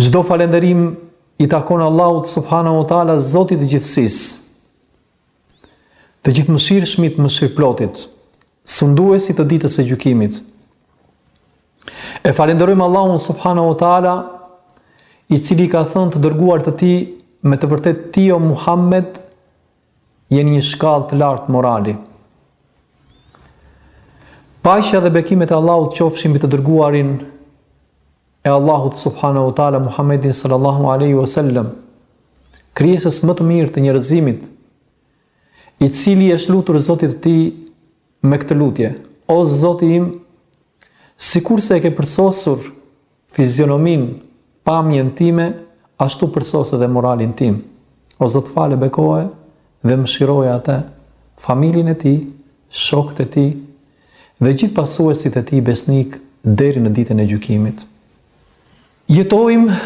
Çdo falënderim i takon Allahut subhanahu wa taala, Zotit të gjithësisë. të Gjithëmëshirshmit, mëshirplotit, sunduesit të ditës së gjykimit. E falënderojmë Allahun subhanahu wa taala, i cili i ka thënë të dërguarit të tij me të vërtetë ti o Muhammed Je në një shkallë të lartë morali. Paqja dhe bekimet e Allahut qofshin mbi të dërguarin e Allahut subhanahu wa taala Muhammedin sallallahu alaihi wasallam, krijesës më të mirë të njerëzimit, i cili i është lutur Zotit të tij me këtë lutje: O Zoti im, sikurse e ke përsosur Fizionominë, pamjen time, ashtu përsose dhe moralin tim. O Zot fal e bekoje dhe mëshiroje atë, familjen e tij, shokët e tij dhe gjithë pasuesit e tij besnikë deri në ditën e gjykimit. Jetojmë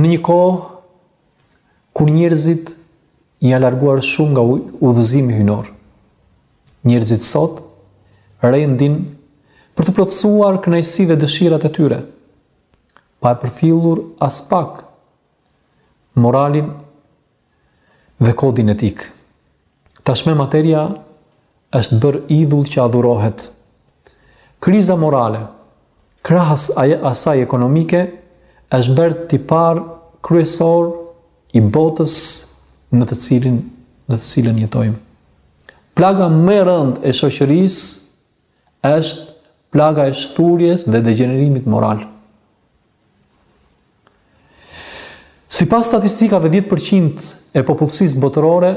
në një kohë Kur njerëzit janë larguar shumë nga udhëzimi hyjnor. Njerëzit sot rendin për të plotësuar kënaqësitë dhe dëshirat e tyre, pa e përfillur aspak moralin dhe kodin etik. Tashmë materia është bërë idhull që adhurohet. Kriza morale, krahas asaj ekonomike, është bërë tipar kryesor i botës në të cilin në të cilën jetojmë. Plaga më e rëndë e shoqërisë është plaga e shthurjes dhe degjenerimit moral. Sipas statistikave dhjetë për qind e popullsisë botërore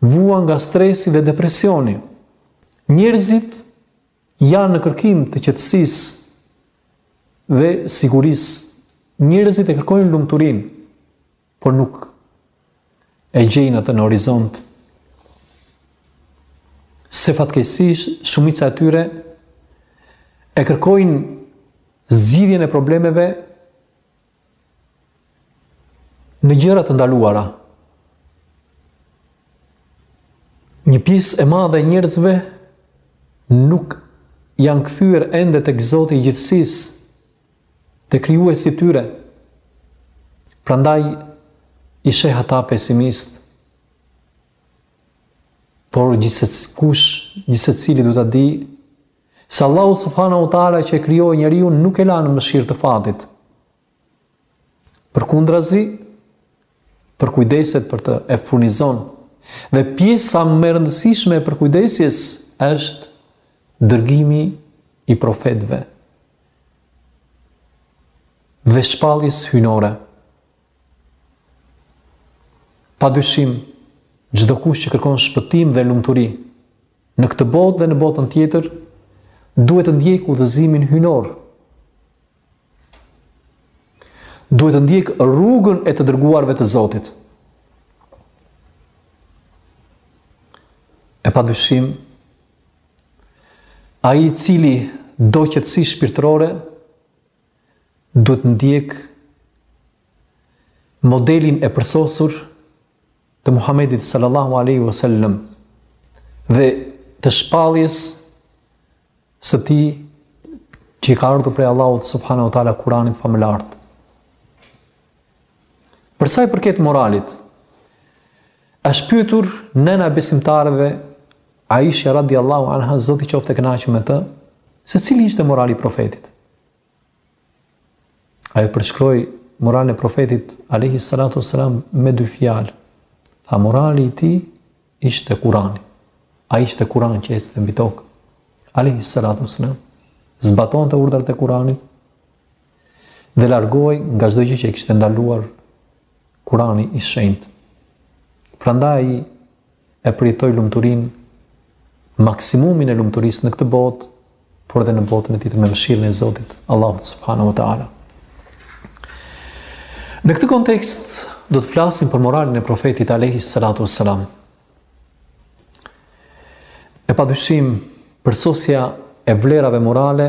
vuan nga stresi dhe depresioni. Njerëzit janë në kërkim të qetësisë dhe sigurisë. Njerëzit e kërkojnë lumturinë. por nuk e gjejnë atë në horizont. Se fatkeqësisht shumica e tyre e kërkojnë zgjidhjen e problemeve në gjëra të ndaluara. Një pjesë e madhe e njerëzve nuk janë kthyer ende tek Zoti i gjithësisë, Te krijuesi i tyre. Prandaj i sheh ata pesimistë. Por gjithsekush, gjithsecili duhet ta dijë se Allahu subhanahu wa taala që e krijoi njeriun nuk e la në mëshirë të fatit. Përkundrazi, përkujdeset për të e furnizon. Dhe pjesa më e rëndësishme e përkujdesjes është dërgimi i profetëve. dhe shpalljes hyjnore. Pa dyshim, çdokush që kërkon shpëtim dhe lumturi, në këtë botë dhe në botën tjetër, duhet të ndjekë udhëzimin hyjnor, duhet të ndjekë rrugën e të dërguarve të Zotit, E pa dyshim, Ai i cili do qetësi shpirtërore, duhet të ndjekë modelin e përsosur të Muhammedit sallallahu alaihi wasallam dhe të shpalljes së tij që i ka ardhur prej Allahut subhanahu wa taala Kur'anit famëlartë. Për sa i përket moralit, është pyetur nëna e besimtarëve Aisha radiallahu anha, Zoti qoftë i kënaqur me të, se cili ishte morali i profetit. Ajo përshkroi moralin e profetit alayhi salatu wassalam me dy fjalë. Tha morali i tij ishte kurani. Ai ishte kurani që ecte mbi tokë. Alayhi salatu wassalam zbatonte urdhrat e kuranit, dhe largohej nga çdo gjë që e kishte ndaluar Kurani i Shenjtë. Prandaj ai e përjetoi lumturinë maksimumin e lumturisë në këtë botë, por edhe në botën e tjetër me mëshirën e Zotit, Allahu subhanahu wa taala. Në këtë kontekst do të flasim për moralin e profetit alayhi salatu wassalam. E padyshim, përsosja e vlerave morale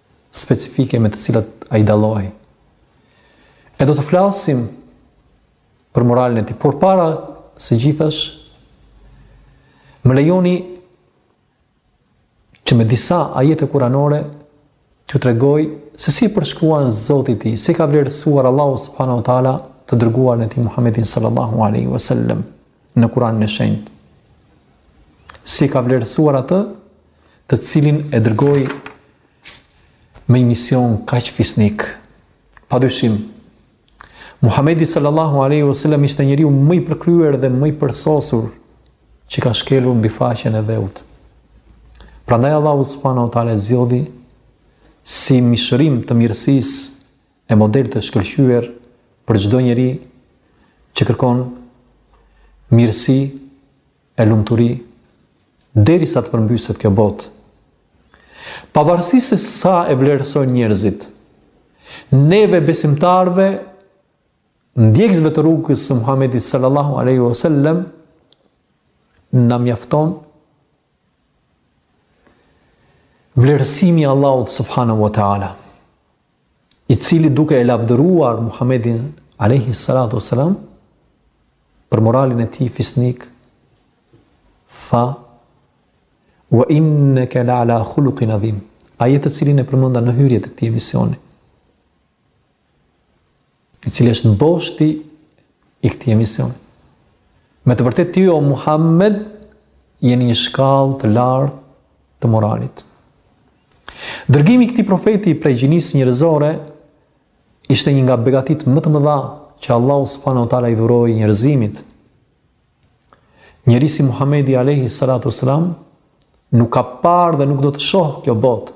specifike me të cilat ai dallohej. E do të flasim për moralin e tij, por para së gjithash më lejoni që me disa ajete kuranore t'ju tregoj se si e përshkruan Zoti i tij, si e ka vlerësuar Allahu subhanahu wa taala të dërguarin e tij Muhammedin sallallahu alaihi wasallam në Kur'anin e Shenjtë. Si e ka vlerësuar atë të cilin e dërgoi me një mision kaq fisnik. Pa dyshim, Muhamedi sallallahu alaihi wasallam ishte njeriu më i përkryer dhe më i përsosur që ka shkelur mbi faqen e dheut. Prandaj Allahu subhanahu wa taala e zgjodhi si mishërim të mirësisë e model të shkëlqyer për çdo njeri që kërkon mirësi e lumturi derisa të përmbyset kjo botë. Pavarësisht se sa e vlerësojnë njerëzit, neve besimtarëve, ndjekësve të rrugës së Muhamedit sallallahu alaihi wasallam, na mjafton vlerësimi i Allahut subhanahu wa taala. i cili duke e lavdëruar Muhamedin alejhi salatu wassalam për moralin e tij fisnik tha wa innaka la ala khuluqin adhim ajet të cilin e përmenda në hyrje të këtij emisioni I cili është boshti i këtij emisioni. Me të vërtetë ti o Muhammed, je në një shkallë të lartë të moralit. Dërgimi i këtij profeti prej gjinisë njerëzore, ishte një nga begatitë më të mëdha që Allahu subhanahu wa taala i dhuroi njerëzimit. Njeri si Muhammedi alejhi salatu wassalam, nuk ka parë dhe nuk do të shohë kjo botë.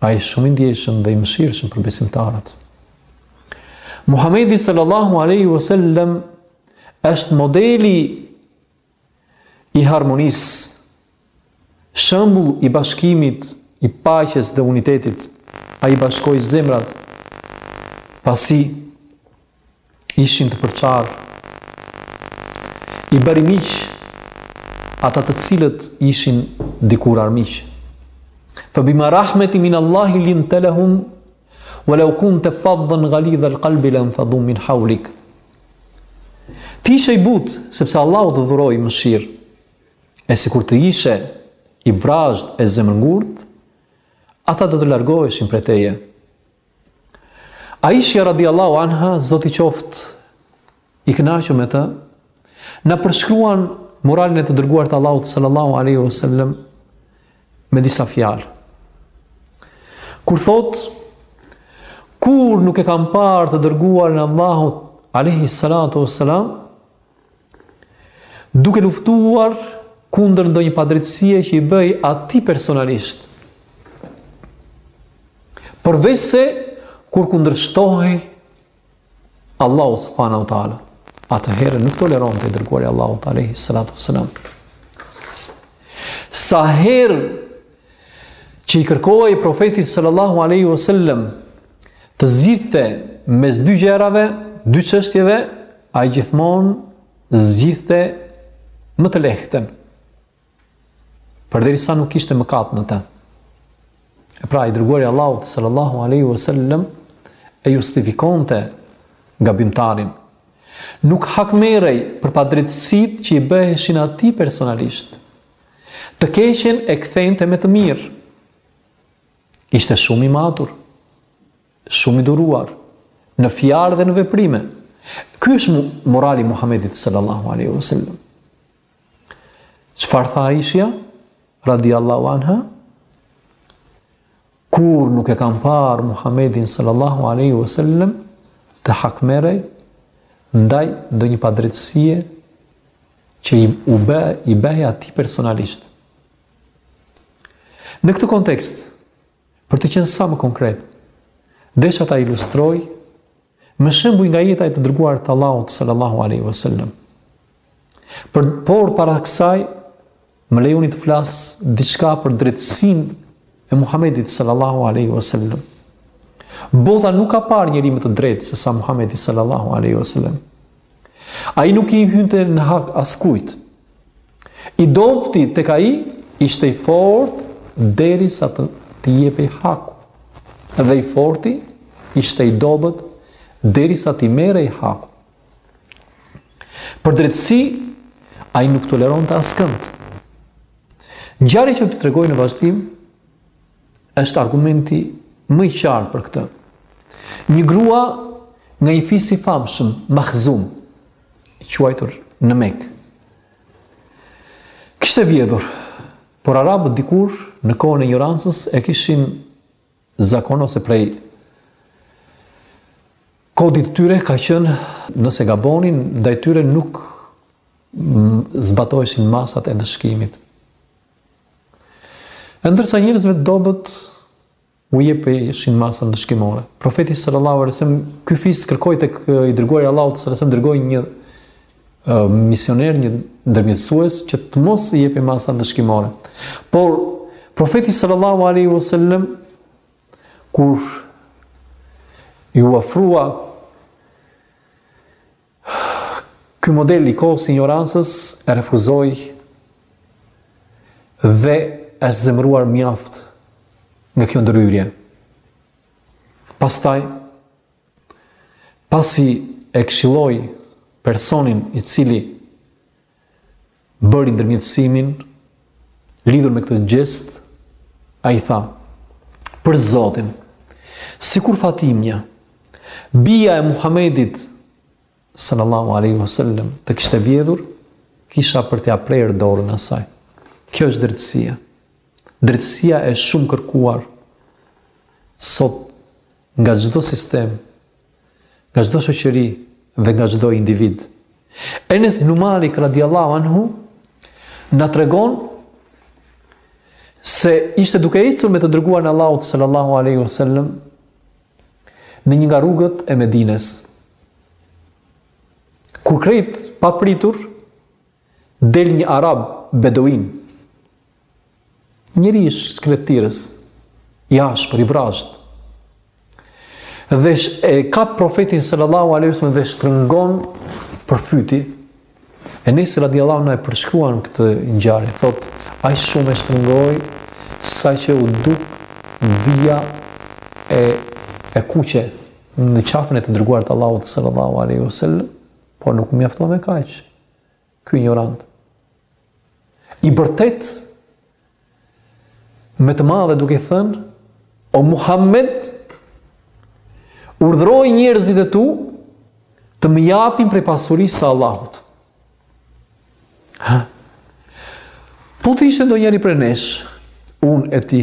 Ai është shumë i ndjeshëm dhe i mëshirshëm për besimtarët. Muhamedi sallallahu alaihi wasallam është modeli i harmonisë, shembull i bashkimit, i paqes dhe unitetit. Ai i bashkoi zemrat, pasi ishin të përçarë, i bëri miq ata të cilët ishin dikur armiq. Fa bima rahmetin min Allahi linte lehum, wa lau kunte fadhan galidhal kalbi lanfadhu min haulik. Ti ishe i butë, sepse Allahu të dhuroi mëshirë, e sikur të ishe i vrazhdë e zemërngurtë, ata do të largoheshin prej teje. Aishja radiallahu anha, zoti qoftë i kënaqur me të, na përshkruan moralin e të dërguarit të Allahut sallallahu alaihi wasallam me disa fjalë. Kur thotë kurrë nuk e kam parë të dërguarin e Allahut alaihi salatu wasalam duke luftuar kundër ndonjë padrejtësie që i bëhej atij personalisht. Përveçse kur kundërshtohej Allahu subhanahu wa taala, atëherë nuk toleronte i dërguari i Allahut alayhi salatu wasalam. Sa herë që i kërkohej profetit sallallahu alaihi wasallam Të zgjidhte mes dy gjërave, dy çështjeve, ai gjithmonë zgjidhte më të lehtën. Përderisa nuk kishte mëkat në të. E pra i dërguari i Allahut sallallahu alaihi wasallam e justifikonte gabimtarin. Nuk hakmerrej për padrejtësitë që i bëheshin atij personalisht. Të keqen e kthente me të mirë. Ishte shumë i matur, shumë i duruar, në fjalë dhe në veprime. Ky është morali i Muhammedit sallallahu alaihi wasallam. Çfarë tha Aisha radiallahu anha? Kurrë nuk e kam parë Muhammedin sallallahu alaihi wasallam të hakmerrej ndaj ndonjë padrejtësie që i u bë i bëhej atij personalisht. Në këtë kontekst, për të qenë sa më konkret, desha ta ilustroj me shembuj nga jeta e të dërguarit të Allahut sallallahu alaihi wasallam. Por por para kësaj më lejoni të flas diçka për drejtësinë e Muhamedit sallallahu alaihi wasallam. Bota nuk ka parë njeri më të drejtë sesa Muhamedi sallallahu alaihi wasallam. Ai nuk i hynte në hak askujt. I dobti tek ai ishte i fortë derisa t'i jepej haku. Dhe i forti ishte i dobët derisa t'i merrej haku. Për drejtësi ai nuk toleronte askënd. Ngjarja që do tregoj në vazhdim është argumenti më i qartë për këtë. Një grua nga një fis i famshëm, Mahzum, i quajtur në Mekë. Kishte vjedhur, por arabët dikur në kohën e injorancës e kishin zakon ose prej kodit të tyre ka qenë nëse gabonin ndaj tyre nuk zbatoheshin masat e ndëshkimit. E ndërsa njerëzve të dobët u jepeshin masa ndëshkimore. Profeti sallallahu alaihi wasallam ky fis kërkoi tek i dërguari i Allahut sallallahu alaihi wasallam dërgoi një uh, misioner, një ndërmjetësues që të mos i jepej masa ndëshkimore. Por profeti sallallahu alaihi wasallam kur iu ofrua Ky model i kohës së injorancës e refuzoi dhe është zemëruar mjaft nga kjo ndërhyrje. Pastaj, pasi e këshilloi personin i cili bëri ndërmjetësimin lidhur me këtë gjest, ai tha, për Zotin, sikur Fatimja, bija e Muhammedit, sallallahu aleyhi vësallem, të kishte vjedhur, kisha për t'ia prerë dorën asaj. Kjo është drejtësia. Drejtësia e shumëkërkuar sot nga çdo sistem nga çdo shoqëri dhe nga çdo individ. Enes ibn Malik radiallahu anhu na tregon se ishte duke ecur me të dërguarin e Allahut sallallahu alaihi wasallam në një nga rrugët e Medinës. Kur krejt papritur, Del një arab beduin, njeri i shkretëtirës, i ashpër, i vrazhd, dhe e kap profetin sallallahu alaihi wasallam dhe e shtrëngon për fyti. Enesi radiallahu na e përshkruan këtë ngjarje, thotë, aq shumë e shtrëngoi, saqë u duk vija e, e kuqe në qafën e të dërguarit të Allahut sallallahu alaihi wasallam, por nuk u mjaftua me kaq. Ky injorant. I bërtet me të madhe duke thënë o Muhammed urdhëroji njerëzit e tu të më japin prej pasurisë së Allahut. Ha. Po të ishte ndonjëri prej nesh, unë e ti,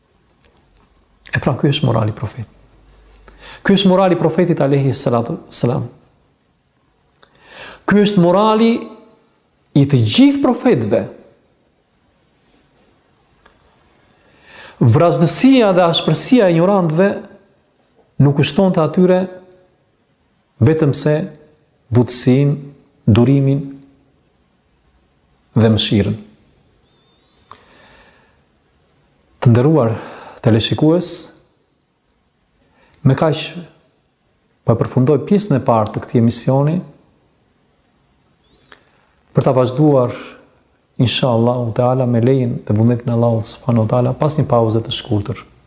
E pra ky është morali i profet. Ky është morali i profetit alayhi salatu selam. Ky është morali i të gjithë profetëve. Vrazhdësia dhe ashpërsia e injorantëve nuk u shtonte atyre vetëm se butësinë, durimin dhe mëshirën. Të nderuar teleshikues, me kaq po e përfundoj pjesën e parë të këtij emisioni për ta vazhduar inshallah u teala me lejen dhe vullnetin e Allahut subhanahu wa taala pas një pauze të shkurtër.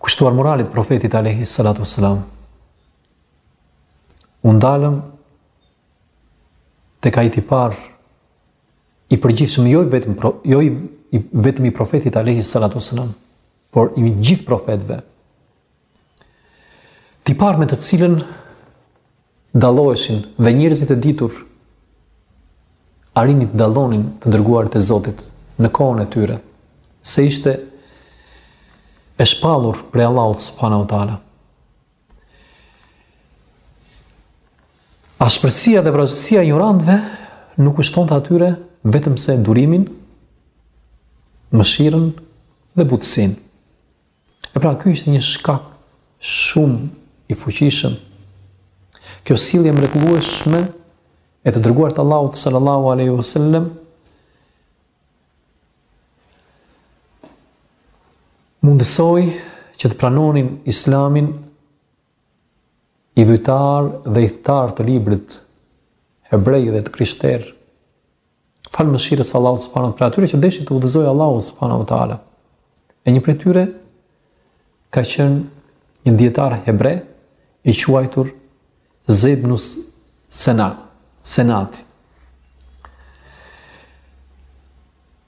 Kushtuar moralit të profetit Alehi Salatu Selam, u ndalëm tek ai tipar i përgjithshëm jo vetëm pro, jo i, i vetëm i profetit Alehi Salatu Selam, por i gjithë profetëve, Tipar me të cilën dalloheshin dhe njerëzit e ditur arrinin t'i dallonin të dërguarit e Zotit në kohën e tyre, se ishte e shpallur prej Allahut subhanahu wa taala. Ashpërsia dhe vrazhdësia e injorantëve nuk u shtonte atyre vetëm se durimin, mëshirën dhe butësinë. E pra ky ishte një shkak shumë i fuqishëm. Kjo sjellje e mrekullueshme e të dërguarit të Allahut sallallahu alaihi wasallam mundësoi që të pranonin islamin idhujtarë dhe ithtarë të librit hebrej dhe të krishterë Falë mëshirës së Allahut subhanahu për atyre që deshi t'i udhëzojë Allahu subhanahu wa taala. E një prej tyre ka qenë një dietar hebre i quajtur Zejd ibnu Sena, Senati.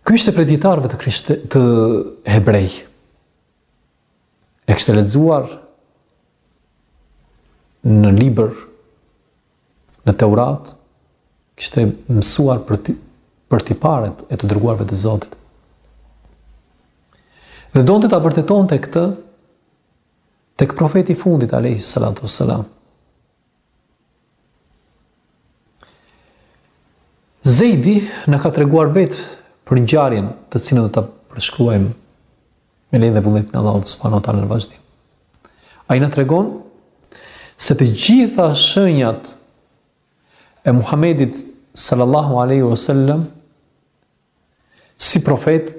Ky ishte prej dietarëve të krishtë të hebrej. E kishte lexuar në libër Në Teurat kishte mësuar për ti, për tiparet e të dërguarve të Zotit. Dhe donte ta vërtetonte këtë tek profeti i fundit alayhi salatu wassalam. Zejdi na ka treguar vetë për ngjarjen të cilën do ta përshkruajmë me lejen dhe vullnetin e Allahut subhanahu wa taala në vazhdim. Ai na tregon se të gjitha shenjat e Muhamedit sallallahu aleyhi wa sallam si profet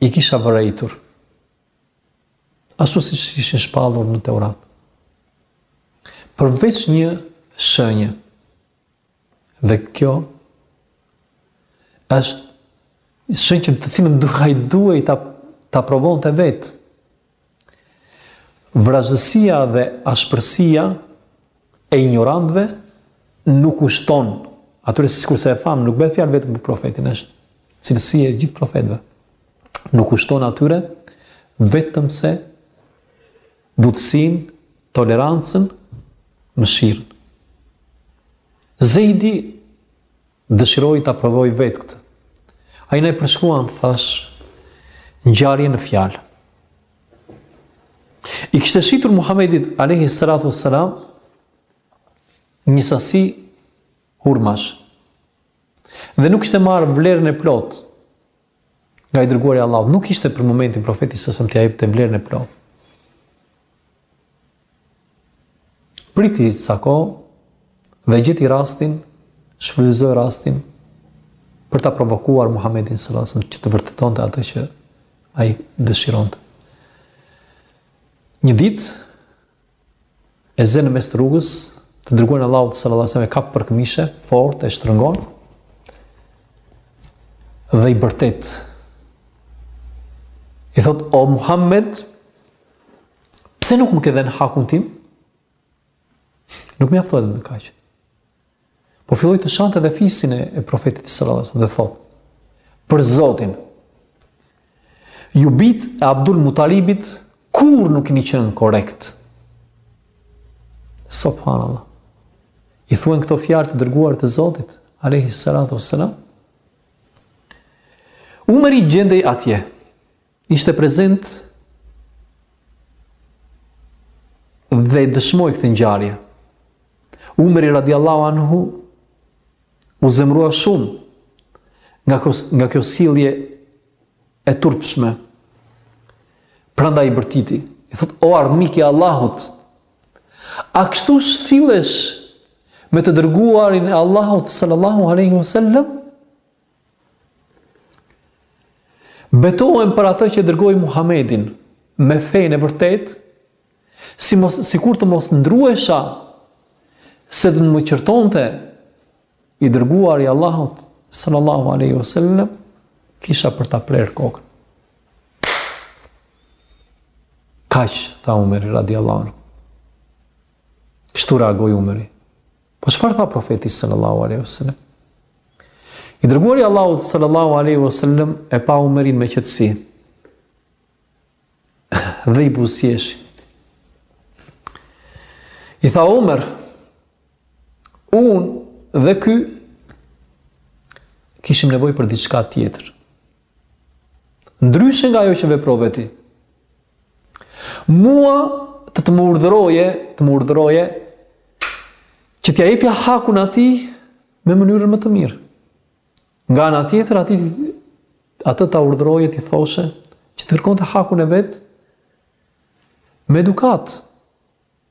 i kisha vërejtur. Ashtu siç ishin shpallur në Teurat. Përveç një shenje, Dhe kjo është shenjë që të cilën duhaj duhej ta, ta provonte vetë. Vrazhdësia dhe ashpërsia e injorantëve nuk u shton atyre, sikurse e thamë, nuk bëhet fjalë vetëm për profetin, është cilësi e gjithë profetëve. Nuk u shton atyre vetëm se butësinë, tolerancën, mëshirën. Zejdi dëshiroi ta provojë vetë këtë. Ai na e përshkruan thash ngjarjen në fjalë. I kishte shitur Muhamedit alayhi salatu wassalam një sasi hurmash. Dhe nuk kishte marrë vlerën e plotë Nga i dërguari i Allahut nuk ishte për momentin profeti salallahu alejhi selem t'ia jepte vlerën e plotë. Priti ca kohë dhe gjeti rastin, shfrytëzoi rastin për ta provokuar Muhamedin sallallahu alajhi wasallam që të vërtetonte atë që ai dëshironte. Një ditë e zë në mes të rrugës, të dërguarin e Allahut sallallahu alajhi wasallam e kap për këmishe fort e shtrëngon dhe i bërtet. I thotë o Muhammed, pse nuk më ke dhënë hakun tim? Nuk mjaftohet me kaq. Po filloi të shante dhe fisin e, e profetit sallallahu alajhi wasallam dhe thotë: Për Zotin, ju bijtë e Abdul Mutalibit kurrë nuk keni qenë korrekt. Subhanallah. I thuhen këto fjalë të dërguarit të Zotit, alayhi salatu wassalam. Umeri gjendej atje. Ishte prezent dhe dëshmoi këtë ngjarje. Umri radiallahu anhu u zemrua shumë nga, nga kjo sjellje e turpshme. Prandaj i bërtiti, i thotë, o armik i Allahut, a kështu sillesh me të dërguarin e Allahut sallallahu aleyhi sallam? Betohem për atë që dërgoi Muhamedin me fenë e vërtetë, si mos sikur të mos druhesha se do të më qërtonte i dërguari i Allahut sallallahu alaihi wasallam kisha për t'ta prerë kokën. Kaq tha Umeri radiallahu anhu. Kështu reagoi Umeri. Po çfarë tha profeti sallallahu alaihi wasallam? I dërguari i Allahut sallallahu alaihi wasallam e pa Umerin me qetësi. Dhe i buzëqesh. I tha Umer, unë dhe ky kishim nevojë për diçka tjetër. Ndryshe nga ajo që veprove ti. Mua të të më urdhëroje, të më urdhëroje që t'ia jepja hakun atij me mënyrën më të mirë. Nga ana tjetër atij atë ta urdhëroje t'i thoshe që të kërkonte hakun e vet me edukatë.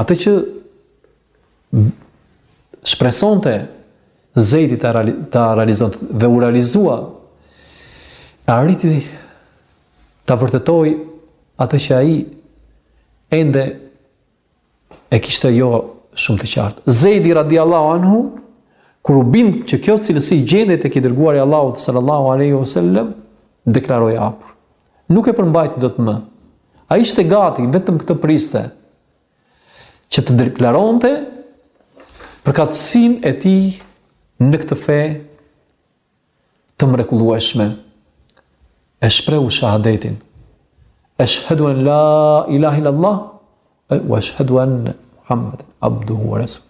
Atë që shpresonte Zejdi ta realizonte dhe u realizua arriti ta vërtetojë atë që ai ende e kishte jo shumë të qartë. Zejdi radiallahu anhu, kur u bind që kjo cilësi gjendet tek i dërguari i Allahut sallallahu aleyhi wa sallam, deklaroi hapur. Nuk e përmbajti dot më. Ai ishte gati, vetëm këtë priste, që të deklaronte përkatësinë e tij në këtë fe të mrekullueshme. E shprehu shahadetin. Eshhadu an la ilaha illallah Wa ashhadu anna Muhammeden abduhu wa rasul.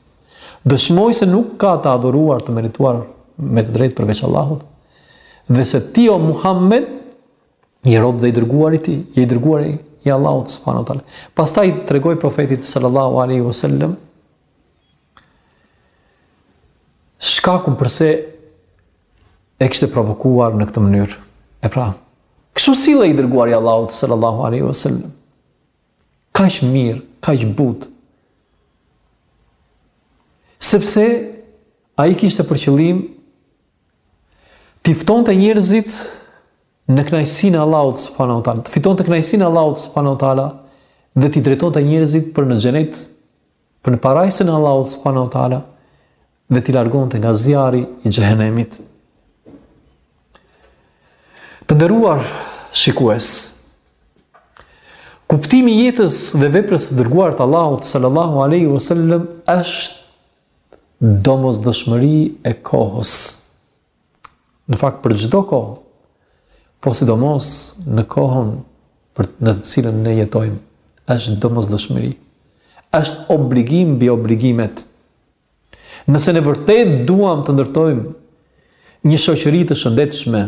Dëshmoi se nuk ka të adhuruar të merituar me të drejtë përveç Allahut dhe se ti o Muhammed je rob dhe i dërguar i tij, je i dërguari i Allahut subhanahu wa taala. Pastaj i tregoi profetit sallallahu alaihi wasallam shkakun përse e kishte provokuar në këtë mënyrë. E pra, kështu sillej i dërguari i Allahut sallallahu alaihi wasallam. Kaq mirë, kaq butë. Sepse ai kishte për qëllim t'i ftonte njerëzit në kënaqësinë e Allahut subhanahu wa taala, të fitonte kënaqësinë e Allahut subhanahu wa taala dhe t'i drejtonte njerëzit për në xhenet, për në parajsën e Allahut subhanahu wa taala dhe t'i largonte nga zjarri i xhehenemit. Të nderuar shikues, kuptimi i jetës dhe veprës të të dërguarit të Allahut sallallahu alaihi wasallam është domosdoshmëri e kohës. Në fakt për çdo kohë, po sidomos në kohën në të cilën ne jetojmë, është domosdoshmëri. Është obligim mbi obligimet. Nëse ne vërtet duam të ndërtojmë një shoqëri të shëndetshme,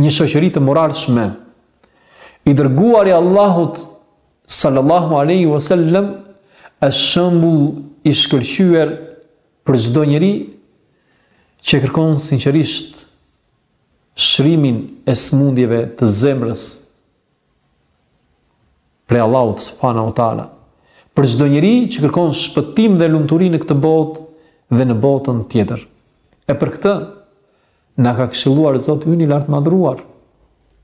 një shoqëri të moralshme, i dërguari i Allahut sallallahu alaihi wasallam është shembull i shkëlqyer për çdo njeri që kërkon sinqerisht shërimin e sëmundjeve të zemrës Prej Allahut subhanahu wa taala. Për çdo njeri që kërkon shpëtim dhe lumturi në këtë botë dhe në botën tjetër. E për këtë na ka këshilluar Zoti ynë i lartmadhëruar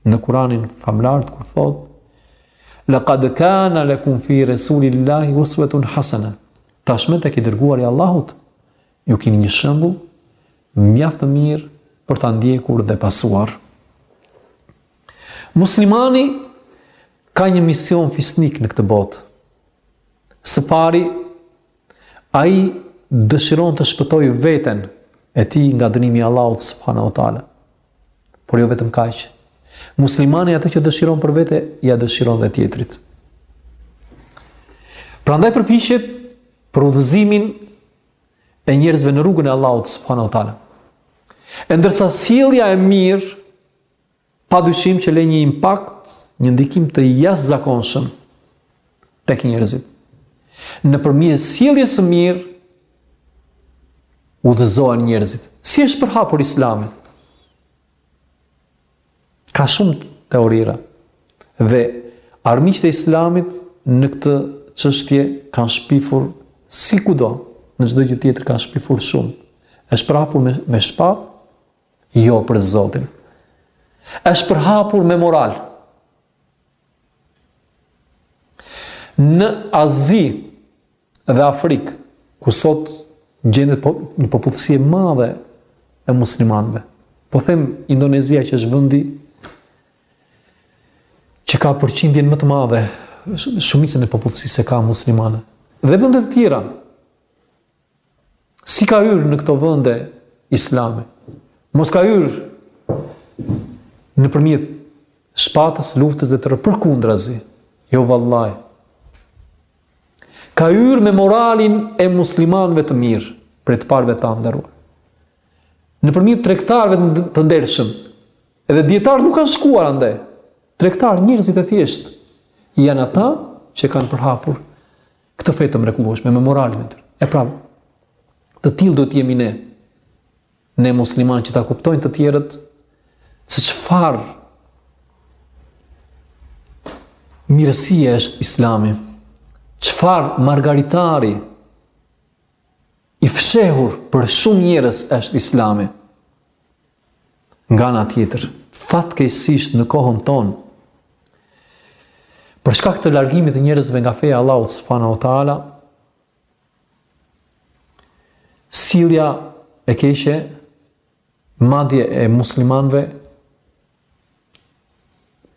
në Kur'anin famëlartë kur thotë Laqad kana lakum fi rasulillahi uswatun hasana. Tashmë tek i dërguari i Allahut ju keni një shembull mjaft të mirë për ta ndjekur dhe pasuar. Muslimani ka një mision fisnik në këtë botë. Së pari, ai dëshiron të shpëtojë veten e tij nga dënimi i Allahut subhanahu wa taala. Por jo vetëm kaq. Muslimani atë që dëshiron për vete, ia dëshiron dhe tjetrit. Prandaj përpiqet për udhëzimin e njerëzve në rrugën e Allahut subhanahu wa taala. E ndërsa sjellja e mirë, pa dyshim që le një impakt, një ndikim të jashtëzakonshëm tek njerëzit. Në përmje sjellje së mirë, u dhëzohen njërëzit. Si është përhapur islami? Ka shumë teorira. Dhe armiqtë e islamit në këtë çështje kanë shpifur si kudo, në çdo gjë tjetër kanë shpifur shumë. është përhapur me, me shpatë, Jo për Zotin. Është përhapur me moral. Në Azi dhe Afrikë, ku sot gjendet po, një popullsi e madhe e muslimanëve. Po them Indonezia që është vendi që ka përqindjen më të madhe, shumicën e popullsisë së ka muslimane. Dhe vende të tjera, Si ka hyrë në këto vende islami? Mos ka hyrë nëpërmjet shpatës, luftës dhe të, përkundrazi. Jo vallahi. Ka hyrë me moralin e muslimanëve të mirë, prej të parëve të nderuar. Nëpërmjet tregtarëve të ndershëm, edhe dijetarët nuk kanë shkuar andej. Tregtarë, njerëzit e thjeshtë, janë ata që e kanë përhapur këtë fe të mrekullueshme me moralin e tyre. E pra, të tillë duhet të jemi ne, ne muslimanë që ta kuptojnë të tjerët se çfarë mirësie është Islami. Çfarë margaritari i fshehur për shumë njerëz është Islami. Nga ana tjetër, fatkeqësisht në kohën tonë, për shkak të largimit të njerëzve nga feja e Allahut subhanahu wa taala, sjellja e keqe madje e muslimanëve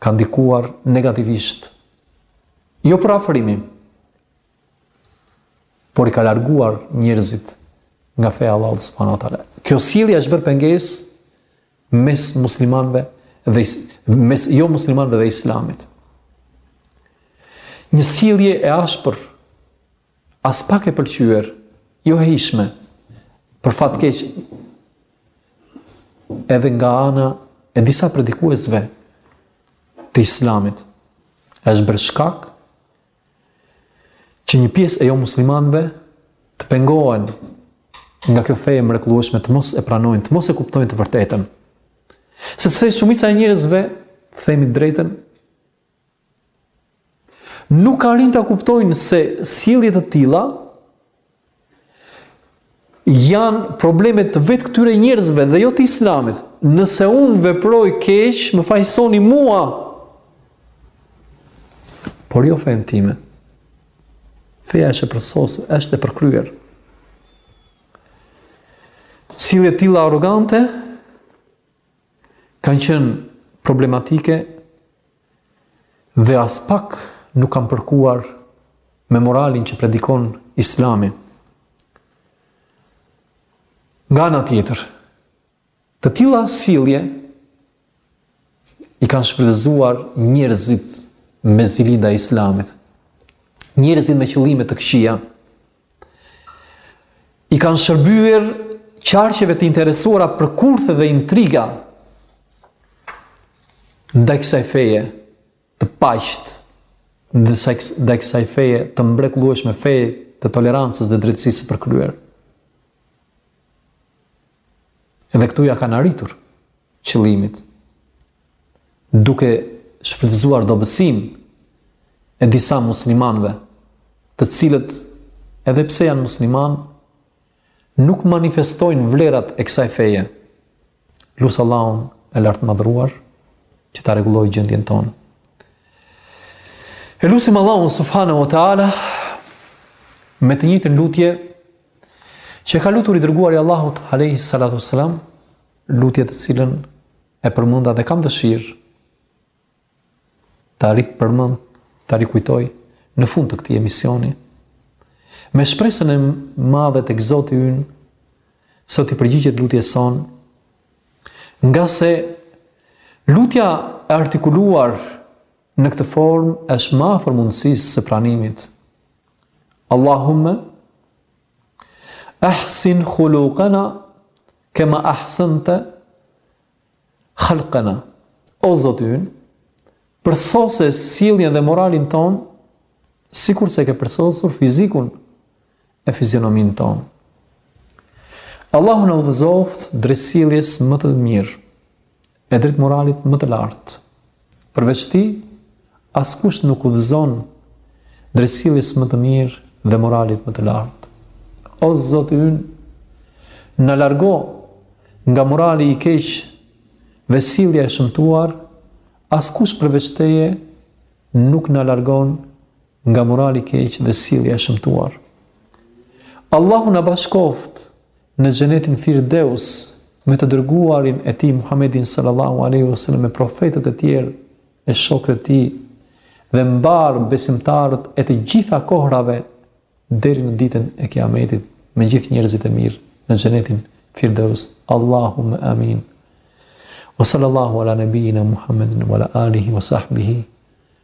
ka ndikuar negativisht. Jo për afrimin, por i ka larguar njerëzit nga feja e Allahut subhanahu wa taala. Kjo sjellje është bërë pengesë mes muslimanëve dhe mes jo muslimanëve dhe islamit. Një sjellje e ashpër aspak e pëlqyer, jo e hijshme. Për fat keq edhe nga ana e disa predikuesve të islamit është bërë shkak Që një pjesë e jomuslimanëve të pengohen nga kjo fe e mrekullueshme të mos e pranojnë, të mos e kuptojnë të vërtetën. Sepse shumica e njerëzve, të themi të drejtën, nuk arrijnë ta kuptojnë se sjellje të tilla janë probleme të vetë këtyre njerëzve dhe jo të islamit. Nëse unë veproj keq, më fajsoni mua. Por jo fenë time. Feja është e përsosur, është e përkryer. Sjellje të tilla arrogante kanë qenë problematike Dhe aspak nuk kanë përkuar me moralin që predikon Islami. Nga ana tjetër, të tilla sjellje i kanë shfrytëzuar njerëzit me zili ndaj Islamit. Njerëzit me qëllime të këqija i kanë shërbyer qarqeve të interesuara për kurthe dhe intriga ndaj kësaj feje të paqtë, ndaj kësaj feje të mbrekullueshme feje të tolerancës dhe drejtësisë së përkryer. Edhe këtu ia kanë arritur qëllimit, duke shfrytëzuar dobësinë e disa muslimanëve, të cilët edhe pse janë muslimanë, nuk manifestojnë vlerat e kësaj feje. Lus Allahun e lartmadhëruar, që ta rregullojë gjendjen tonë. E lusim Allahun subhanahu wa taala me të njëjtën lutje Që e ka lutur i dërguari i Allahut alayhi salatu wasalam, lutje të cilën e përmenda dhe kam dëshirë ta ripërmend, ta rikujtoj në fund të këtij emisioni. Me shpresën e madhe tek Zoti ynë se do t'i përgjigjet lutjes sonë. Ngase lutja e artikuluar Në këtë formë është më afër mundësisë së pranimit. Allahumma ahsin khuluqana kama ahsanta khalqana. O Zoti ynë, përsose sjelljen dhe moralin tonë sikurse ke përsosur fizikun e fizionominë tonë. Allahu na udhëzoftë drejt sjelljes më të mirë. E drejt moralit më të lartë. Përveç tij, askush nuk udhëzon drejt sjelljes më të mirë dhe moralit më të lartë. O Zoti ynë, na largo nga morali i keq dhe sjellja e shëmtuar, askush përveç teje nuk na largon nga morali i keq dhe sjellja e shëmtuar. Allahu na bashkoftë në xhenetin Firdeus me të dërguarin e tij Muhammedin sallallahu alaihi wasallam me profetët e tjerë e shokët e tij dhe mbarë besimtarët e të gjitha kohërave deri në ditën e Kiametit me gjithë njerëzit e mirë në xhenetin Firdeus. Allahumma amin. Wa sallallahu ala nabiyyina Muhammedin wa ala alihi wa sahbihi